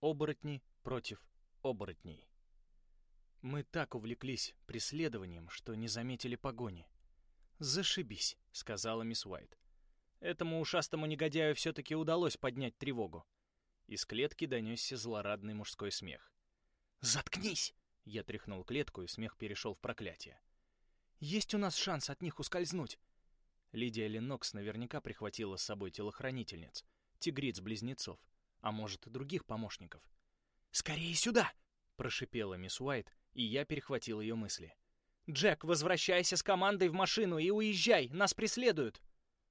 Оборотни против оборотней. Мы так увлеклись преследованием, что не заметили погони. «Зашибись», — сказала мисс Уайт. Этому ушастому негодяю все-таки удалось поднять тревогу. Из клетки донесся злорадный мужской смех. «Заткнись!» — я тряхнул клетку, и смех перешел в проклятие. «Есть у нас шанс от них ускользнуть!» Лидия Ленокс наверняка прихватила с собой телохранительниц, тигриц-близнецов, а может, и других помощников. «Скорее сюда!» — прошипела мисс Уайт, и я перехватил ее мысли. «Джек, возвращайся с командой в машину и уезжай, нас преследуют!»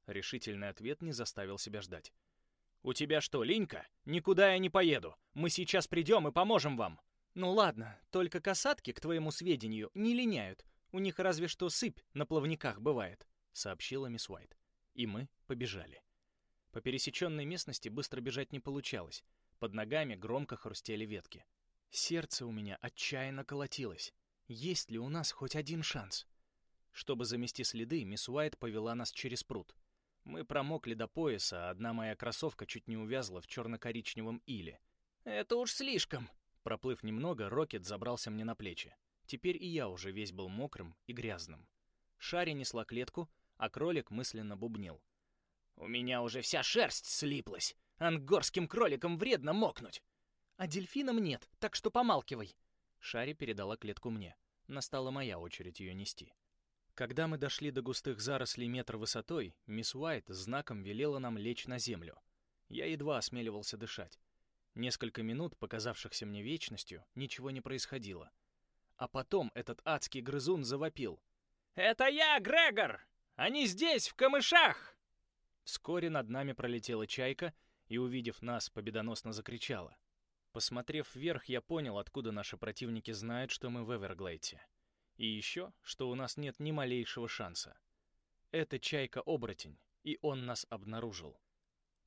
Решительный ответ не заставил себя ждать. «У тебя что, линька? Никуда я не поеду. Мы сейчас придем и поможем вам». «Ну ладно, только касатки, к твоему сведению, не линяют. У них разве что сыпь на плавниках бывает», — сообщила мисс Уайт. И мы побежали. По пересеченной местности быстро бежать не получалось. Под ногами громко хрустели ветки. Сердце у меня отчаянно колотилось. Есть ли у нас хоть один шанс? Чтобы замести следы, мисс Уайт повела нас через пруд. Мы промокли до пояса, а одна моя кроссовка чуть не увязла в черно-коричневом иле. «Это уж слишком!» Проплыв немного, Рокет забрался мне на плечи. Теперь и я уже весь был мокрым и грязным. Шари несла клетку, а кролик мысленно бубнил. «У меня уже вся шерсть слиплась! Ангорским кроликам вредно мокнуть!» «А дельфинам нет, так что помалкивай!» Шари передала клетку мне. Настала моя очередь ее нести. Когда мы дошли до густых зарослей метр высотой, мисс Уайт знаком велела нам лечь на землю. Я едва осмеливался дышать. Несколько минут, показавшихся мне вечностью, ничего не происходило. А потом этот адский грызун завопил. «Это я, Грегор! Они здесь, в камышах!» Вскоре над нами пролетела чайка и, увидев нас, победоносно закричала. Посмотрев вверх, я понял, откуда наши противники знают, что мы в Эверглейте. И еще, что у нас нет ни малейшего шанса. Это чайка-оборотень, и он нас обнаружил.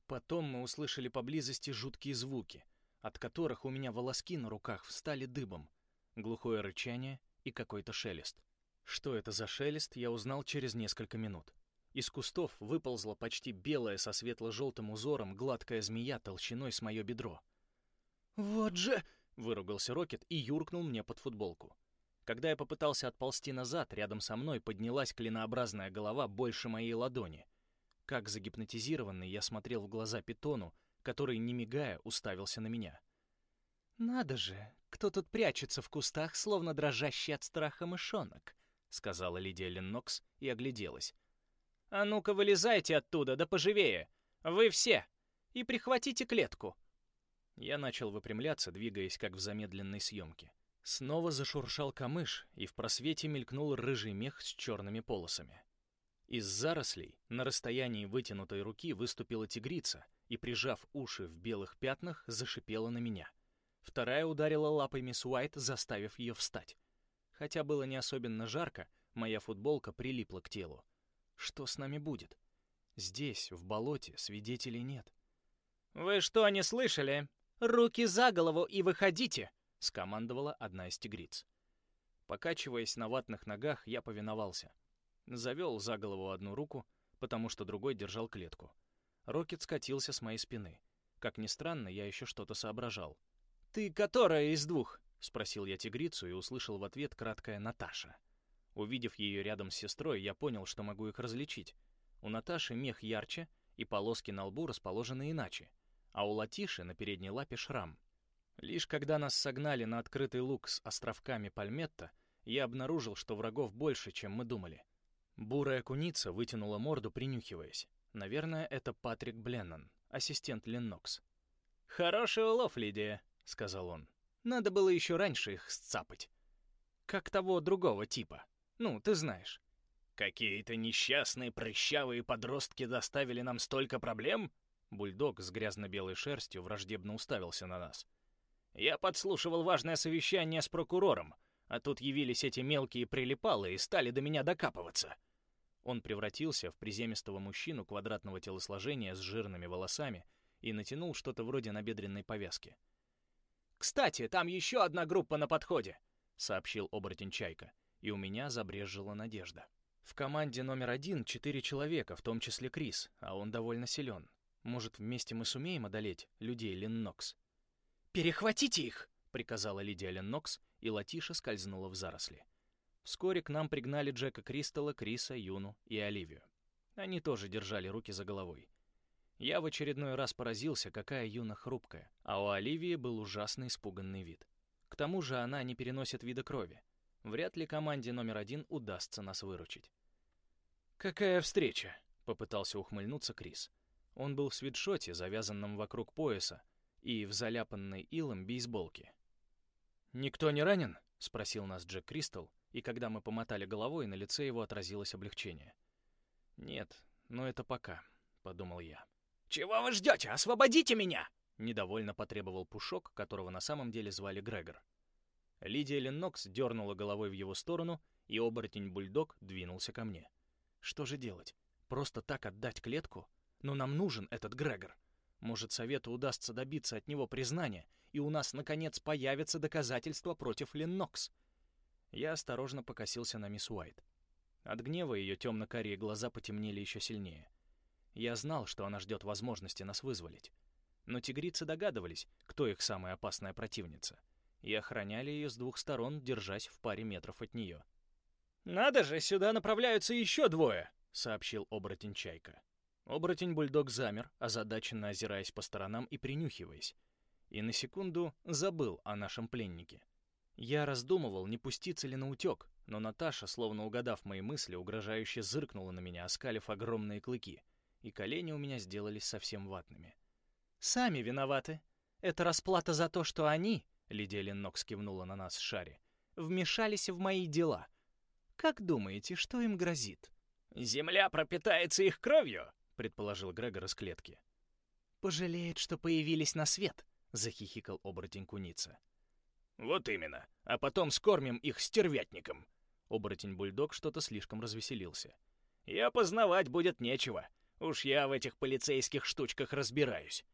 Потом мы услышали поблизости жуткие звуки, от которых у меня волоски на руках встали дыбом, глухое рычание и какой-то шелест. Что это за шелест, я узнал через несколько минут. Из кустов выползла почти белая со светло-желтым узором гладкая змея толщиной с мое бедро. «Вот же!» — выругался Рокет и юркнул мне под футболку. Когда я попытался отползти назад, рядом со мной поднялась клинообразная голова больше моей ладони. Как загипнотизированный, я смотрел в глаза питону, который, не мигая, уставился на меня. «Надо же, кто тут прячется в кустах, словно дрожащий от страха мышонок», — сказала Лидия Леннокс и огляделась. «А ну-ка вылезайте оттуда, да поживее! Вы все! И прихватите клетку!» Я начал выпрямляться, двигаясь как в замедленной съемке. Снова зашуршал камыш, и в просвете мелькнул рыжий мех с черными полосами. Из зарослей на расстоянии вытянутой руки выступила тигрица и, прижав уши в белых пятнах, зашипела на меня. Вторая ударила лапой мисс Уайт, заставив ее встать. Хотя было не особенно жарко, моя футболка прилипла к телу. Что с нами будет? Здесь, в болоте, свидетелей нет. «Вы что, не слышали? Руки за голову и выходите!» — скомандовала одна из тигриц. Покачиваясь на ватных ногах, я повиновался. Завел за голову одну руку, потому что другой держал клетку. Рокет скатился с моей спины. Как ни странно, я еще что-то соображал. «Ты которая из двух?» — спросил я тигрицу и услышал в ответ краткое «Наташа». Увидев ее рядом с сестрой, я понял, что могу их различить. У Наташи мех ярче, и полоски на лбу расположены иначе, а у Латиши на передней лапе шрам. Лишь когда нас согнали на открытый луг с островками Пальметта, я обнаружил, что врагов больше, чем мы думали. Бурая куница вытянула морду, принюхиваясь. Наверное, это Патрик Бленнон, ассистент Леннокс. «Хороший улов, Лидия», — сказал он. «Надо было еще раньше их сцапать. Как того другого типа. Ну, ты знаешь». «Какие-то несчастные прыщавые подростки доставили нам столько проблем?» Бульдог с грязно-белой шерстью враждебно уставился на нас. Я подслушивал важное совещание с прокурором, а тут явились эти мелкие прилипалы и стали до меня докапываться. Он превратился в приземистого мужчину квадратного телосложения с жирными волосами и натянул что-то вроде набедренной повязки. «Кстати, там еще одна группа на подходе», — сообщил оборотень Чайка, и у меня забрежжила надежда. В команде номер один четыре человека, в том числе Крис, а он довольно силен. Может, вместе мы сумеем одолеть людей Линнокс? «Перехватите их!» — приказала Лидия Леннокс, и Латиша скользнула в заросли. Вскоре к нам пригнали Джека Кристалла, Криса, Юну и Оливию. Они тоже держали руки за головой. Я в очередной раз поразился, какая Юна хрупкая, а у Оливии был ужасно испуганный вид. К тому же она не переносит вида крови. Вряд ли команде номер один удастся нас выручить. «Какая встреча?» — попытался ухмыльнуться Крис. Он был в свитшоте, завязанном вокруг пояса, и в заляпанной илом бейсболке. «Никто не ранен?» — спросил нас Джек Кристал, и когда мы помотали головой, на лице его отразилось облегчение. «Нет, но это пока», — подумал я. «Чего вы ждете? Освободите меня!» — недовольно потребовал Пушок, которого на самом деле звали Грегор. Лидия Леннокс дернула головой в его сторону, и оборотень-бульдог двинулся ко мне. «Что же делать? Просто так отдать клетку? Но нам нужен этот Грегор. Может, совету удастся добиться от него признания, и у нас, наконец, появятся доказательства против Леннокс». Я осторожно покосился на мисс Уайт. От гнева ее темно-карие глаза потемнели еще сильнее. Я знал, что она ждет возможности нас вызволить. Но тигрицы догадывались, кто их самая опасная противница, и охраняли ее с двух сторон, держась в паре метров от нее. «Надо же, сюда направляются еще двое!» — сообщил оборотень Чайка. Оборотень-бульдог замер, озадаченно озираясь по сторонам и принюхиваясь, и на секунду забыл о нашем пленнике. Я раздумывал, не пуститься ли на утек, но Наташа, словно угадав мои мысли, угрожающе зыркнула на меня, оскалив огромные клыки, и колени у меня сделались совсем ватными. «Сами виноваты. Это расплата за то, что они, — Лидия Леннокс кивнула на нас Шари, — вмешались в мои дела. Как думаете, что им грозит?» «Земля пропитается их кровью», — предположил Грегор из клетки. «Пожалеют, что появились на свет», — захихикал оборотень куница. «Вот именно. А потом скормим их стервятником». Оборотень-бульдог что-то слишком развеселился. «И опознавать будет нечего. Уж я в этих полицейских штучках разбираюсь.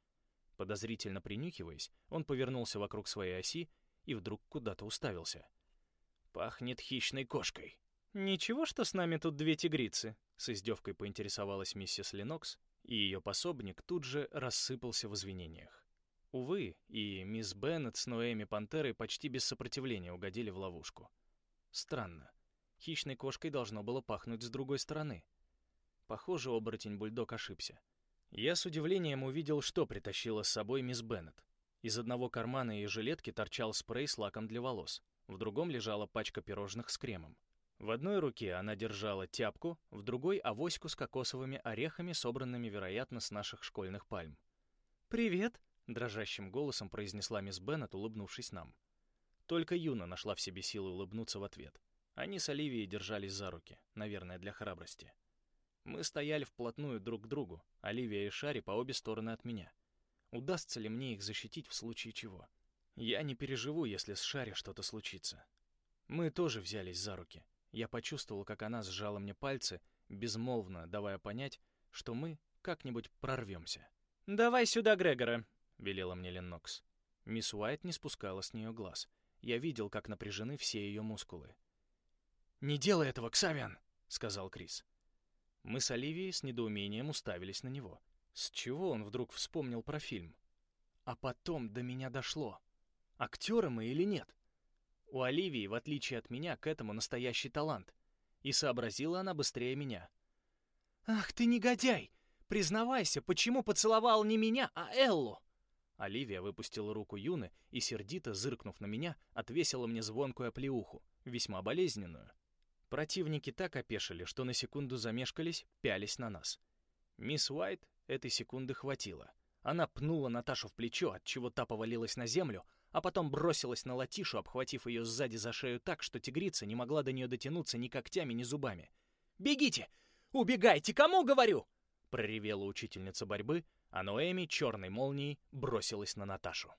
Подозрительно принюхиваясь, он повернулся вокруг своей оси и вдруг куда-то уставился. «Пахнет хищной кошкой». «Ничего, что с нами тут две тигрицы?» — с издевкой поинтересовалась миссис Ленокс, и ее пособник тут же рассыпался в извинениях. Увы, и мисс Беннет с Ноэми Пантерой почти без сопротивления угодили в ловушку. Странно. Хищной кошкой должно было пахнуть с другой стороны. Похоже, оборотень-бульдог ошибся. Я с удивлением увидел, что притащила с собой мисс Беннет. Из одного кармана ее жилетки торчал спрей с лаком для волос, в другом лежала пачка пирожных с кремом. В одной руке она держала тяпку, в другой — авоську с кокосовыми орехами, собранными, вероятно, с наших школьных пальм. «Привет!» — дрожащим голосом произнесла мисс Беннет, улыбнувшись нам. Только Юна нашла в себе силы улыбнуться в ответ. Они с Оливией держались за руки, наверное, для храбрости. Мы стояли вплотную друг к другу, Оливия и Шари по обе стороны от меня. Удастся ли мне их защитить в случае чего? Я не переживу, если с Шари что-то случится. Мы тоже взялись за руки. Я почувствовал, как она сжала мне пальцы, безмолвно давая понять, что мы как-нибудь прорвемся. «Давай сюда Грегора», — велела мне Леннокс. Мисс Уайт не спускала с нее глаз. Я видел, как напряжены все ее мускулы. «Не делай этого, Ксавиан!» — сказал Крис. Мы с Оливией с недоумением уставились на него. С чего он вдруг вспомнил про фильм? А потом до меня дошло. Актеры мы или нет? У Оливии, в отличие от меня, к этому настоящий талант. И сообразила она быстрее меня. «Ах ты негодяй! Признавайся, почему поцеловал не меня, а Эллу?» Оливия выпустила руку Юны и, сердито зыркнув на меня, отвесила мне звонкую оплеуху, весьма болезненную. Противники так опешили, что на секунду замешкались, пялись на нас. Мисс Уайт этой секунды хватило. Она пнула Наташу в плечо, от чего та повалилась на землю, а потом бросилась на Латишу, обхватив ее сзади за шею так, что тигрица не могла до нее дотянуться ни когтями, ни зубами. «Бегите! Убегайте! Кому говорю?» — проревела учительница борьбы, а Ноэми черной молнией бросилась на Наташу.